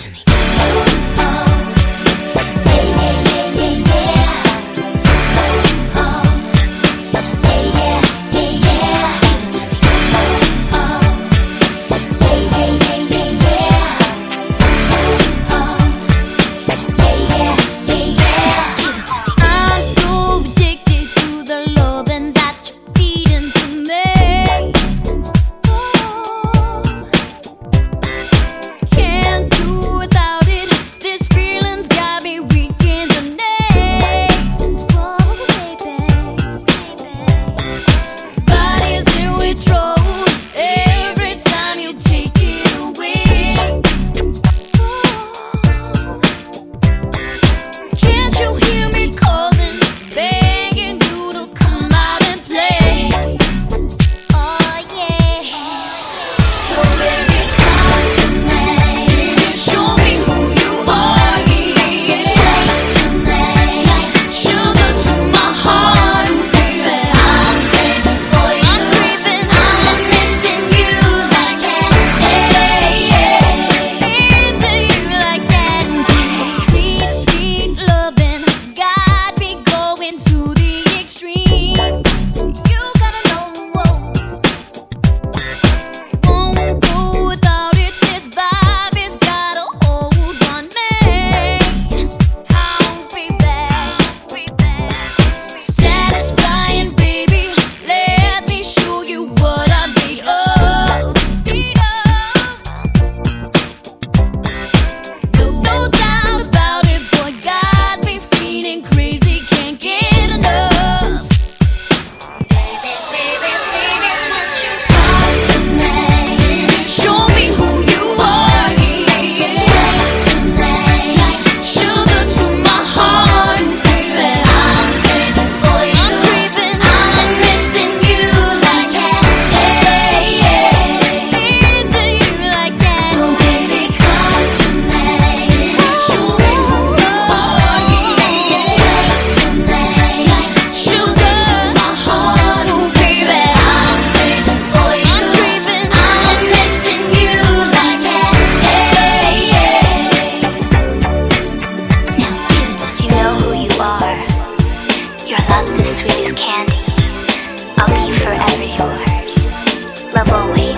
to me. Your love's as sweet as candy. I'll be forever yours. Love always.